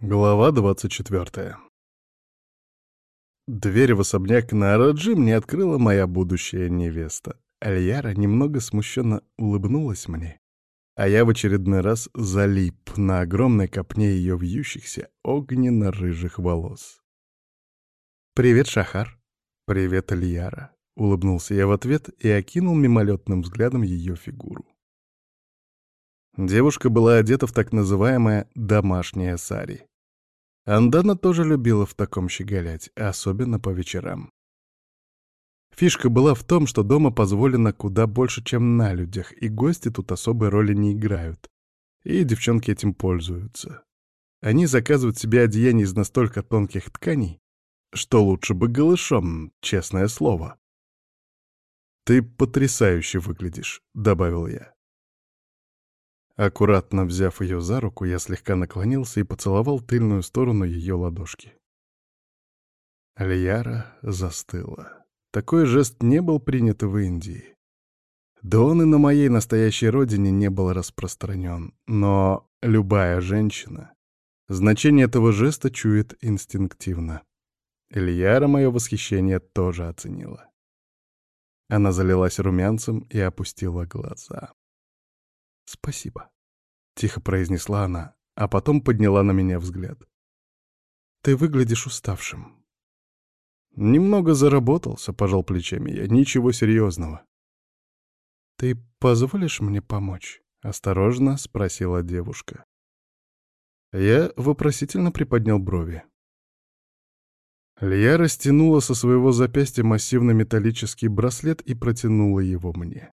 Глава 24 Дверь в особняк Нараджи мне открыла моя будущая невеста. Альяра немного смущенно улыбнулась мне, а я в очередной раз залип на огромной копне ее вьющихся огненно-рыжих волос. «Привет, Шахар!» «Привет, Альяра!» — улыбнулся я в ответ и окинул мимолетным взглядом ее фигуру. Девушка была одета в так называемое «домашнее сари». Андана тоже любила в таком щеголять, особенно по вечерам. Фишка была в том, что дома позволено куда больше, чем на людях, и гости тут особой роли не играют. И девчонки этим пользуются. Они заказывают себе одеяние из настолько тонких тканей, что лучше бы голышом, честное слово. «Ты потрясающе выглядишь», — добавил я. Аккуратно взяв ее за руку, я слегка наклонился и поцеловал тыльную сторону ее ладошки. Альяра застыла. Такой жест не был принят в Индии. Да он и на моей настоящей родине не был распространен. Но любая женщина значение этого жеста чует инстинктивно. Ильяра мое восхищение тоже оценила. Она залилась румянцем и опустила глаза. «Спасибо», — тихо произнесла она, а потом подняла на меня взгляд. «Ты выглядишь уставшим». «Немного заработался», — пожал плечами я, — «ничего серьезного». «Ты позволишь мне помочь?» — осторожно спросила девушка. Я вопросительно приподнял брови. Лья растянула со своего запястья массивный металлический браслет и протянула его мне.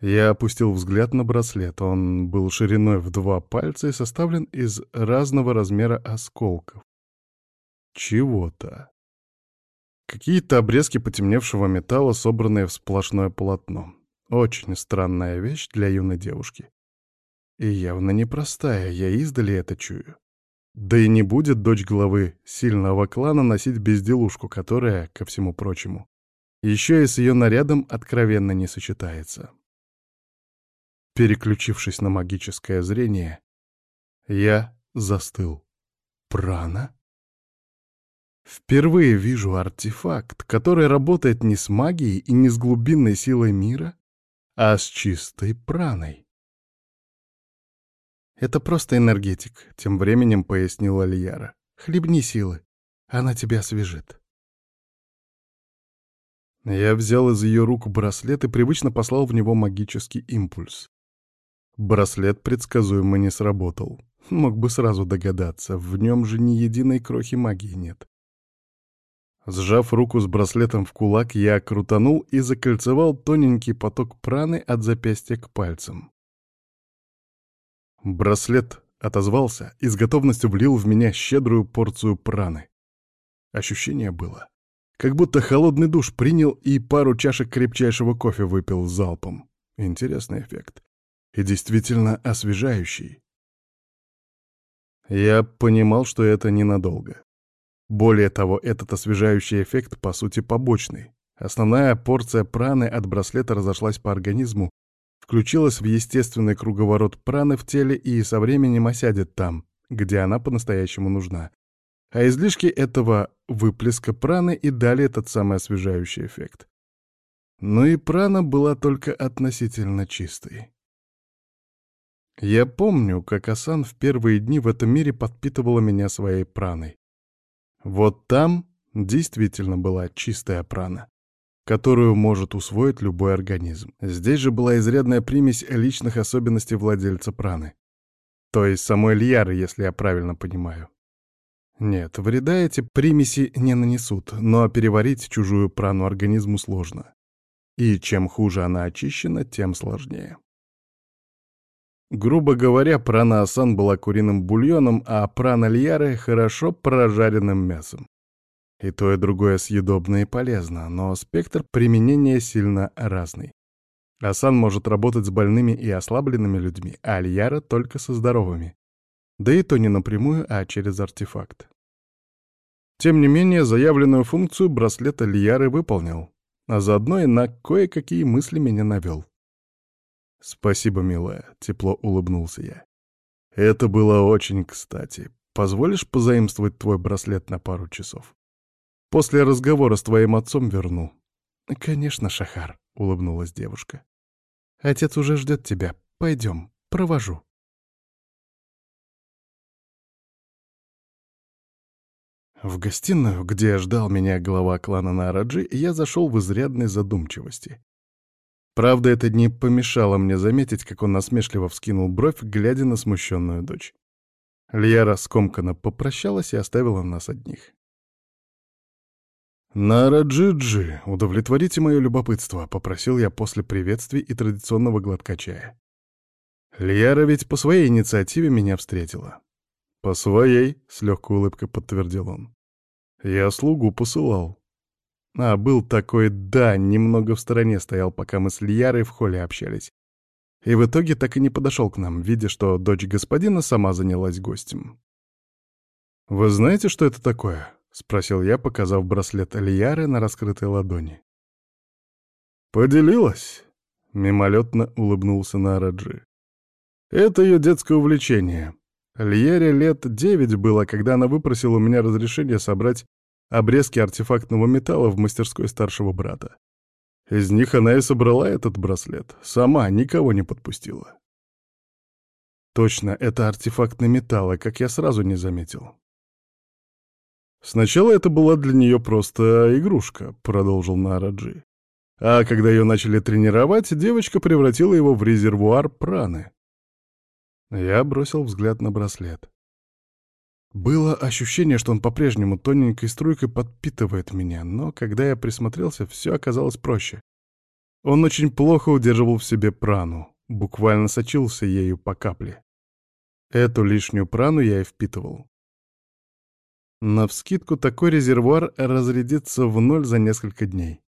Я опустил взгляд на браслет. Он был шириной в два пальца и составлен из разного размера осколков. Чего-то. Какие-то обрезки потемневшего металла, собранные в сплошное полотно. Очень странная вещь для юной девушки. И явно непростая, я издали это чую. Да и не будет дочь главы сильного клана носить безделушку, которая, ко всему прочему, еще и с ее нарядом откровенно не сочетается. Переключившись на магическое зрение, я застыл. Прана? Впервые вижу артефакт, который работает не с магией и не с глубинной силой мира, а с чистой праной. «Это просто энергетик», — тем временем пояснила Лияра. «Хлебни силы, она тебя освежит». Я взял из ее рук браслет и привычно послал в него магический импульс. Браслет предсказуемо не сработал. Мог бы сразу догадаться, в нем же ни единой крохи магии нет. Сжав руку с браслетом в кулак, я крутанул и закольцевал тоненький поток праны от запястья к пальцам. Браслет отозвался и с готовностью влил в меня щедрую порцию праны. Ощущение было, как будто холодный душ принял и пару чашек крепчайшего кофе выпил залпом. Интересный эффект и действительно освежающий. Я понимал, что это ненадолго. Более того, этот освежающий эффект, по сути, побочный. Основная порция праны от браслета разошлась по организму, включилась в естественный круговорот праны в теле и со временем осядет там, где она по-настоящему нужна. А излишки этого выплеска праны и дали этот самый освежающий эффект. Но и прана была только относительно чистой. Я помню, как Асан в первые дни в этом мире подпитывала меня своей праной. Вот там действительно была чистая прана, которую может усвоить любой организм. Здесь же была изрядная примесь личных особенностей владельца праны. То есть самой Льяры, если я правильно понимаю. Нет, вреда эти примеси не нанесут, но переварить чужую прану организму сложно. И чем хуже она очищена, тем сложнее. Грубо говоря, прана Асан была куриным бульоном, а прана Льяры — хорошо прожаренным мясом. И то, и другое съедобно и полезно, но спектр применения сильно разный. Асан может работать с больными и ослабленными людьми, а Альяра только со здоровыми. Да и то не напрямую, а через артефакт. Тем не менее, заявленную функцию браслет Альяры выполнил, а заодно и на кое-какие мысли меня навел. «Спасибо, милая», — тепло улыбнулся я. Это было очень кстати. Позволишь позаимствовать твой браслет на пару часов? После разговора с твоим отцом верну. Конечно, Шахар, улыбнулась девушка. Отец уже ждет тебя. Пойдем, провожу. В гостиную, где ждал меня глава клана Нараджи, я зашел в изрядной задумчивости. Правда, это не помешало мне заметить, как он насмешливо вскинул бровь, глядя на смущенную дочь. Льяра скомканно попрощалась и оставила нас одних. «Нараджиджи, удовлетворите мое любопытство», — попросил я после приветствий и традиционного глотка чая. Льяра ведь по своей инициативе меня встретила. «По своей», — с легкой улыбкой подтвердил он. «Я слугу посылал». А, был такой «да», немного в стороне стоял, пока мы с Льярой в холле общались. И в итоге так и не подошел к нам, видя, что дочь господина сама занялась гостем. «Вы знаете, что это такое?» — спросил я, показав браслет Льяры на раскрытой ладони. «Поделилась?» — мимолетно улыбнулся Нараджи. «Это ее детское увлечение. Льере лет девять было, когда она выпросила у меня разрешение собрать обрезки артефактного металла в мастерской старшего брата. Из них она и собрала этот браслет. Сама никого не подпустила. Точно, это артефактный металл, а как я сразу не заметил. Сначала это была для нее просто игрушка, продолжил Нараджи. А когда ее начали тренировать, девочка превратила его в резервуар праны. Я бросил взгляд на браслет. Было ощущение, что он по-прежнему тоненькой струйкой подпитывает меня, но когда я присмотрелся, все оказалось проще. Он очень плохо удерживал в себе прану, буквально сочился ею по капле. Эту лишнюю прану я и впитывал. Навскидку такой резервуар разрядится в ноль за несколько дней.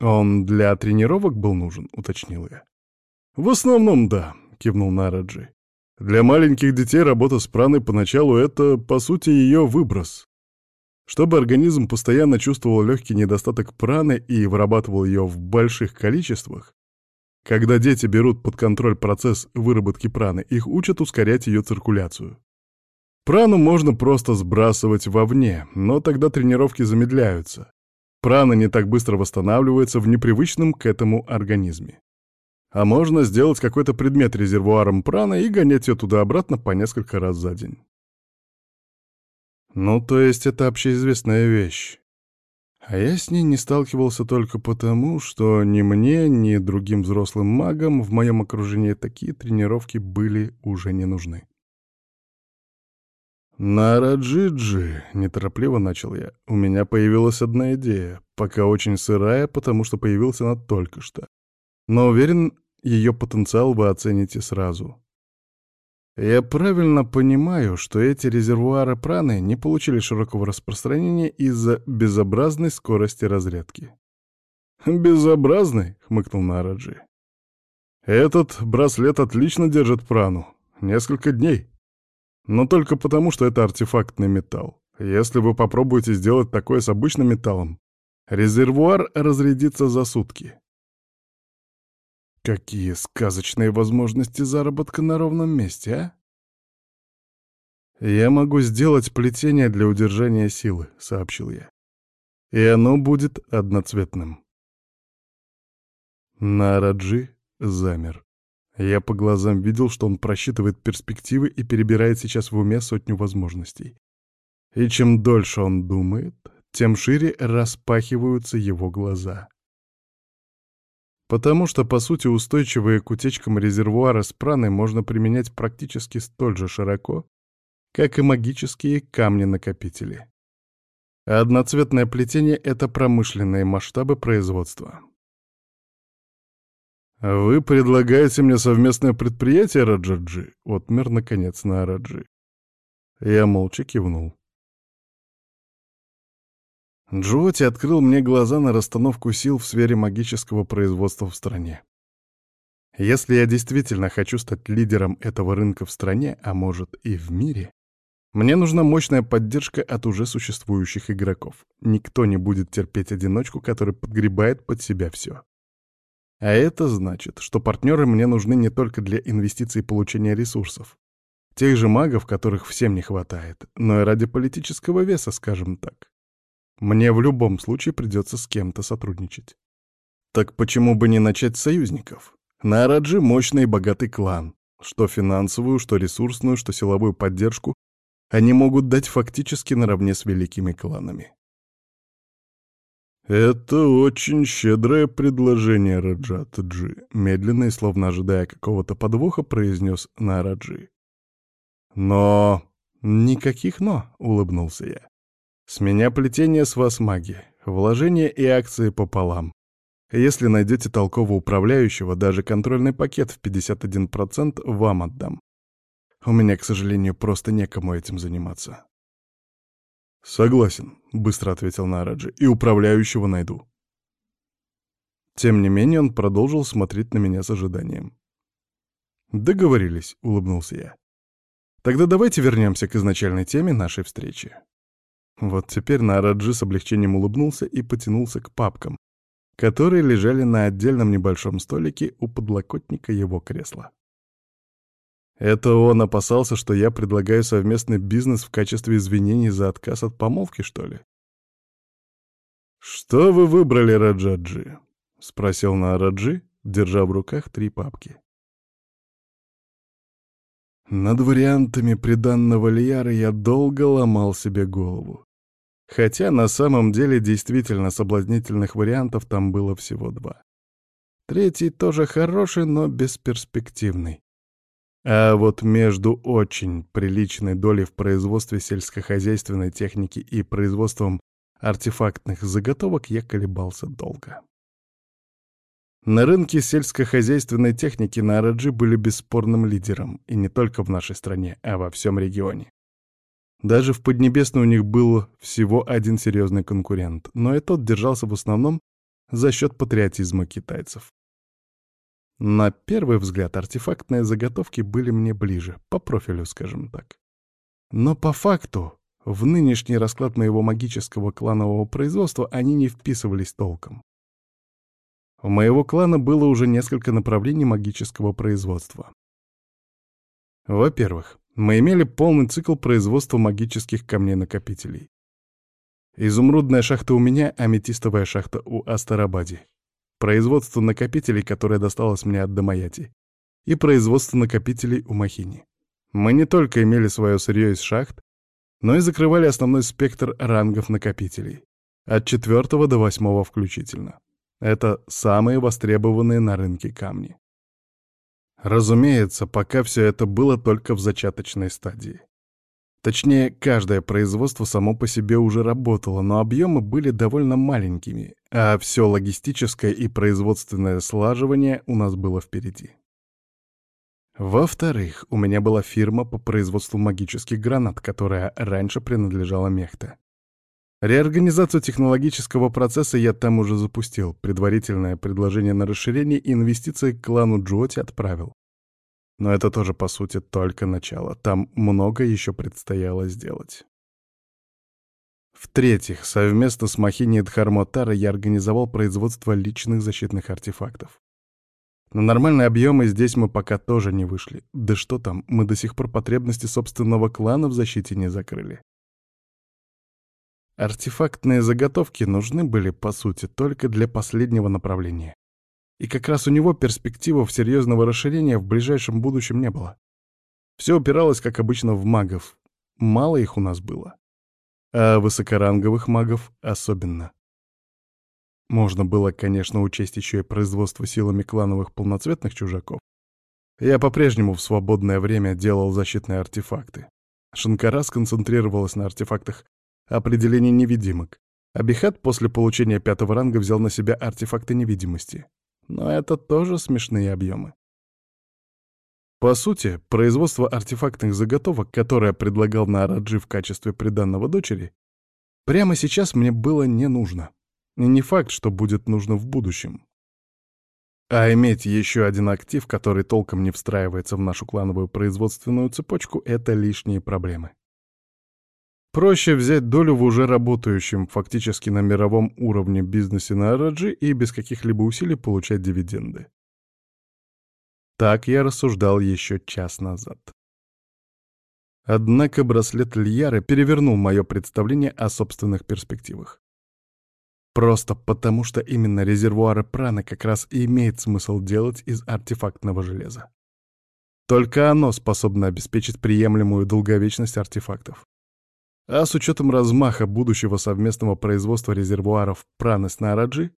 «Он для тренировок был нужен?» — уточнил я. «В основном, да кивнул Нараджи. Для маленьких детей работа с праной поначалу — это, по сути, ее выброс. Чтобы организм постоянно чувствовал легкий недостаток праны и вырабатывал ее в больших количествах, когда дети берут под контроль процесс выработки праны, их учат ускорять ее циркуляцию. Прану можно просто сбрасывать вовне, но тогда тренировки замедляются. Прана не так быстро восстанавливается в непривычном к этому организме. А можно сделать какой-то предмет резервуаром праны и гонять ее туда-обратно по несколько раз за день. Ну, то есть это общеизвестная вещь. А я с ней не сталкивался только потому, что ни мне, ни другим взрослым магам в моем окружении такие тренировки были уже не нужны. «На Раджиджи», — неторопливо начал я, — «у меня появилась одна идея, пока очень сырая, потому что появилась она только что. Но уверен, ее потенциал вы оцените сразу. Я правильно понимаю, что эти резервуары праны не получили широкого распространения из-за безобразной скорости разрядки. «Безобразный?» — хмыкнул Нараджи. «Этот браслет отлично держит прану. Несколько дней. Но только потому, что это артефактный металл. Если вы попробуете сделать такое с обычным металлом, резервуар разрядится за сутки. Какие сказочные возможности заработка на ровном месте, а? «Я могу сделать плетение для удержания силы», — сообщил я. «И оно будет одноцветным». Нараджи замер. Я по глазам видел, что он просчитывает перспективы и перебирает сейчас в уме сотню возможностей. И чем дольше он думает, тем шире распахиваются его глаза. Потому что, по сути, устойчивые к утечкам резервуары с праной можно применять практически столь же широко, как и магические камни-накопители. одноцветное плетение — это промышленные масштабы производства. «Вы предлагаете мне совместное предприятие, Раджаджи?» — отмер, наконец, на Раджи. Я молча кивнул. Джоти открыл мне глаза на расстановку сил в сфере магического производства в стране. Если я действительно хочу стать лидером этого рынка в стране, а может и в мире, мне нужна мощная поддержка от уже существующих игроков. Никто не будет терпеть одиночку, который подгребает под себя все. А это значит, что партнеры мне нужны не только для инвестиций и получения ресурсов, Тех же магов, которых всем не хватает, но и ради политического веса, скажем так. Мне в любом случае придется с кем-то сотрудничать. Так почему бы не начать с союзников? На Араджи мощный и богатый клан. Что финансовую, что ресурсную, что силовую поддержку они могут дать фактически наравне с великими кланами. «Это очень щедрое предложение, Раджат Джи», — медленно и словно ожидая какого-то подвоха, произнес Нараджи. «Но...» «Никаких «но», — улыбнулся я. «С меня плетение, с вас магия, вложение и акции пополам. Если найдете толкового управляющего, даже контрольный пакет в 51% вам отдам. У меня, к сожалению, просто некому этим заниматься. «Согласен», — быстро ответил Нараджи, — «и управляющего найду». Тем не менее он продолжил смотреть на меня с ожиданием. «Договорились», — улыбнулся я. «Тогда давайте вернемся к изначальной теме нашей встречи». Вот теперь Нараджи с облегчением улыбнулся и потянулся к папкам, которые лежали на отдельном небольшом столике у подлокотника его кресла. Это он опасался, что я предлагаю совместный бизнес в качестве извинений за отказ от помолвки, что ли? «Что вы выбрали, Раджаджи?» — спросил на Раджи, держа в руках три папки. Над вариантами приданного Лияра я долго ломал себе голову. Хотя на самом деле действительно соблазнительных вариантов там было всего два. Третий тоже хороший, но бесперспективный. А вот между очень приличной долей в производстве сельскохозяйственной техники и производством артефактных заготовок я колебался долго. На рынке сельскохозяйственной техники на Араджи были бесспорным лидером, и не только в нашей стране, а во всем регионе. Даже в Поднебесной у них был всего один серьезный конкурент, но и тот держался в основном за счет патриотизма китайцев. На первый взгляд артефактные заготовки были мне ближе, по профилю, скажем так. Но по факту, в нынешний расклад моего магического кланового производства они не вписывались толком. У моего клана было уже несколько направлений магического производства. Во-первых, мы имели полный цикл производства магических камней-накопителей. Изумрудная шахта у меня, аметистовая шахта у Астарабади. Производство накопителей, которое досталось мне от Дамаяти. И производство накопителей у Махини. Мы не только имели свое сырье из шахт, но и закрывали основной спектр рангов накопителей. От четвертого до восьмого включительно. Это самые востребованные на рынке камни. Разумеется, пока все это было только в зачаточной стадии. Точнее, каждое производство само по себе уже работало, но объемы были довольно маленькими, а все логистическое и производственное слаживание у нас было впереди. Во-вторых, у меня была фирма по производству магических гранат, которая раньше принадлежала Мехта. Реорганизацию технологического процесса я там уже запустил, предварительное предложение на расширение и инвестиции к клану Джоти отправил. Но это тоже, по сути, только начало. Там много еще предстояло сделать. В-третьих, совместно с Махини Дхармотара я организовал производство личных защитных артефактов. На нормальные объемы здесь мы пока тоже не вышли. Да что там, мы до сих пор потребности собственного клана в защите не закрыли. Артефактные заготовки нужны были, по сути, только для последнего направления. И как раз у него перспективов серьезного расширения в ближайшем будущем не было. Все упиралось, как обычно, в магов. Мало их у нас было. А высокоранговых магов особенно. Можно было, конечно, учесть еще и производство силами клановых полноцветных чужаков. Я по-прежнему в свободное время делал защитные артефакты. Шанкара сконцентрировалась на артефактах определение невидимок. Абихат после получения пятого ранга взял на себя артефакты невидимости. Но это тоже смешные объемы. По сути, производство артефактных заготовок, которое предлагал на Араджи в качестве приданного дочери, прямо сейчас мне было не нужно. И не факт, что будет нужно в будущем. А иметь еще один актив, который толком не встраивается в нашу клановую производственную цепочку, — это лишние проблемы. Проще взять долю в уже работающем, фактически на мировом уровне бизнесе на Араджи и без каких-либо усилий получать дивиденды. Так я рассуждал еще час назад. Однако браслет Льяры перевернул мое представление о собственных перспективах. Просто потому, что именно резервуары праны как раз и имеет смысл делать из артефактного железа. Только оно способно обеспечить приемлемую долговечность артефактов. А с учетом размаха будущего совместного производства резервуаров праны с Нараджи,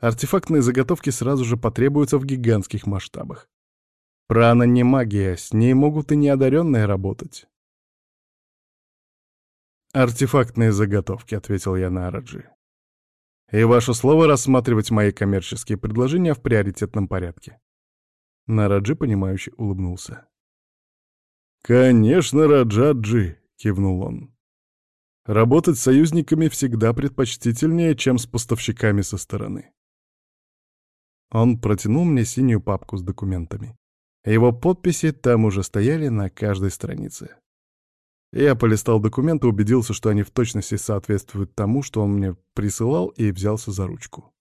артефактные заготовки сразу же потребуются в гигантских масштабах. Прана не магия, с ней могут и неодаренные работать. «Артефактные заготовки», — ответил я на Араджи. «И ваше слово рассматривать мои коммерческие предложения в приоритетном порядке». Нараджи, понимающе улыбнулся. «Конечно, Раджаджи», — кивнул он. «Работать с союзниками всегда предпочтительнее, чем с поставщиками со стороны». Он протянул мне синюю папку с документами. Его подписи там уже стояли на каждой странице. Я полистал документы, убедился, что они в точности соответствуют тому, что он мне присылал, и взялся за ручку.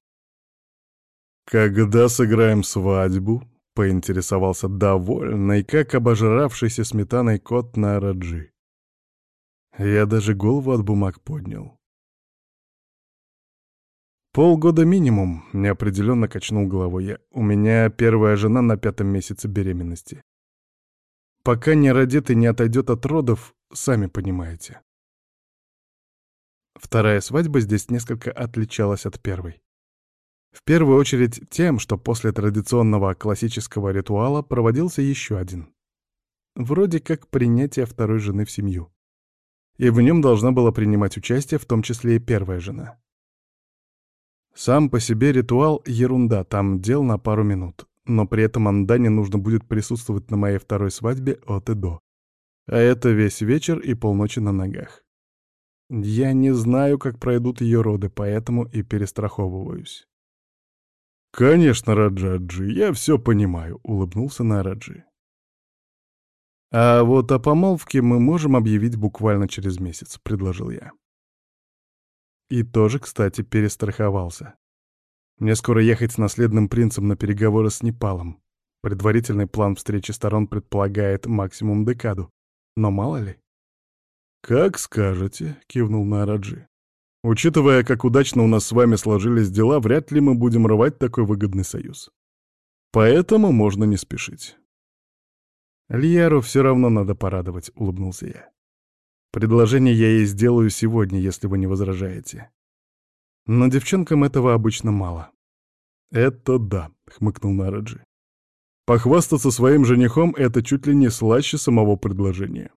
«Когда сыграем свадьбу?» — поинтересовался довольный, как обожравшийся сметаной кот на Раджи. Я даже голову от бумаг поднял. «Полгода минимум», — неопределенно качнул головой я. «У меня первая жена на пятом месяце беременности. Пока не родит и не отойдет от родов, сами понимаете. Вторая свадьба здесь несколько отличалась от первой. В первую очередь тем, что после традиционного классического ритуала проводился еще один. Вроде как принятие второй жены в семью. И в нем должна была принимать участие в том числе и первая жена. Сам по себе ритуал — ерунда, там дел на пару минут. Но при этом Андане нужно будет присутствовать на моей второй свадьбе от и до. А это весь вечер и полночи на ногах. Я не знаю, как пройдут ее роды, поэтому и перестраховываюсь. «Конечно, Раджаджи, я все понимаю», — улыбнулся Нараджи. «А вот о помолвке мы можем объявить буквально через месяц», — предложил я. И тоже, кстати, перестраховался. Мне скоро ехать с наследным принцем на переговоры с Непалом. Предварительный план встречи сторон предполагает максимум декаду. Но мало ли. «Как скажете», — кивнул Нараджи. «Учитывая, как удачно у нас с вами сложились дела, вряд ли мы будем рвать такой выгодный союз. Поэтому можно не спешить». «Льяру все равно надо порадовать», — улыбнулся я. «Предложение я ей сделаю сегодня, если вы не возражаете. Но девчонкам этого обычно мало». «Это да», — хмыкнул Нараджи. Похвастаться своим женихом — это чуть ли не слаще самого предложения.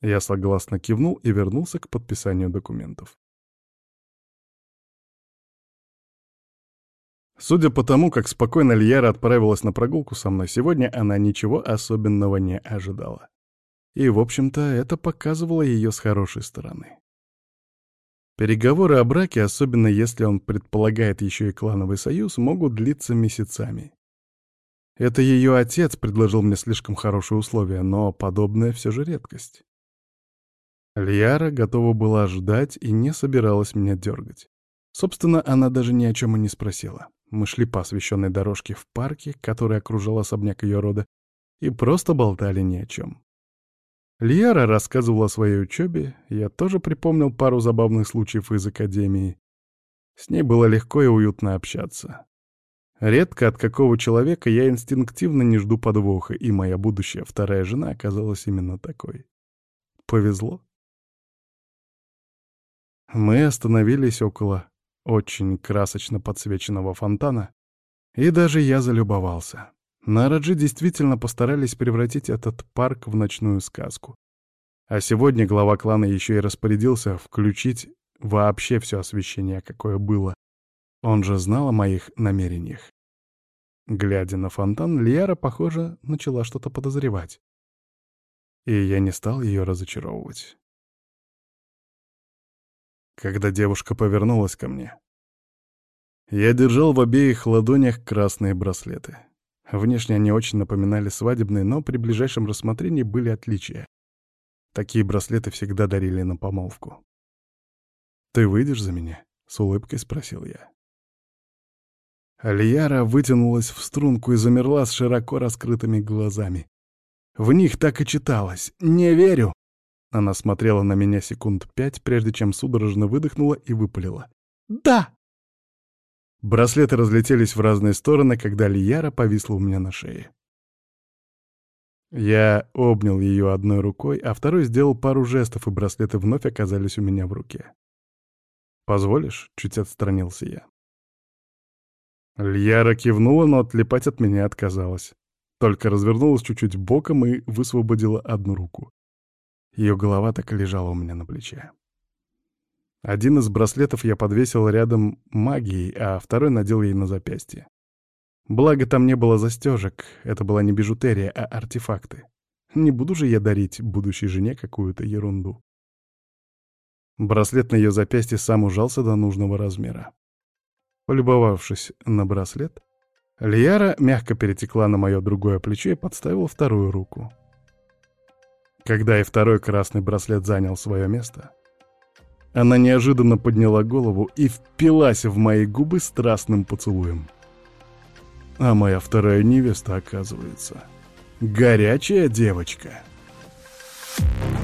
Я согласно кивнул и вернулся к подписанию документов. Судя по тому, как спокойно Льяра отправилась на прогулку со мной сегодня, она ничего особенного не ожидала. И, в общем-то, это показывало ее с хорошей стороны. Переговоры о браке, особенно если он предполагает еще и клановый союз, могут длиться месяцами. Это ее отец предложил мне слишком хорошие условия, но подобное все же редкость. Льяра готова была ждать и не собиралась меня дергать. Собственно, она даже ни о чем и не спросила. Мы шли по освещенной дорожке в парке, который окружал особняк ее рода, и просто болтали ни о чем. Льяра рассказывала о своей учебе, я тоже припомнил пару забавных случаев из академии. С ней было легко и уютно общаться. Редко от какого человека я инстинктивно не жду подвоха, и моя будущая вторая жена оказалась именно такой. Повезло. Мы остановились около очень красочно подсвеченного фонтана, и даже я залюбовался. Нараджи действительно постарались превратить этот парк в ночную сказку. А сегодня глава клана еще и распорядился включить вообще все освещение, какое было, он же знал о моих намерениях. Глядя на фонтан, Лиара, похоже, начала что-то подозревать. И я не стал ее разочаровывать. Когда девушка повернулась ко мне, я держал в обеих ладонях красные браслеты. Внешне они очень напоминали свадебные, но при ближайшем рассмотрении были отличия. Такие браслеты всегда дарили на помолвку. «Ты выйдешь за меня?» — с улыбкой спросил я. Альяра вытянулась в струнку и замерла с широко раскрытыми глазами. В них так и читалось. Не верю. Она смотрела на меня секунд пять, прежде чем судорожно выдохнула и выпалила. «Да!» Браслеты разлетелись в разные стороны, когда Лияра повисла у меня на шее. Я обнял ее одной рукой, а второй сделал пару жестов, и браслеты вновь оказались у меня в руке. «Позволишь?» — чуть отстранился я. Льяра кивнула, но отлипать от меня отказалась. Только развернулась чуть-чуть боком и высвободила одну руку. Ее голова так и лежала у меня на плече. Один из браслетов я подвесил рядом магией, а второй надел ей на запястье. Благо там не было застежек, это была не бижутерия, а артефакты. Не буду же я дарить будущей жене какую-то ерунду. Браслет на ее запястье сам ужался до нужного размера. Полюбовавшись на браслет, Лиара мягко перетекла на мое другое плечо и подставила вторую руку. Когда и второй красный браслет занял свое место, она неожиданно подняла голову и впилась в мои губы страстным поцелуем. А моя вторая невеста, оказывается, горячая девочка —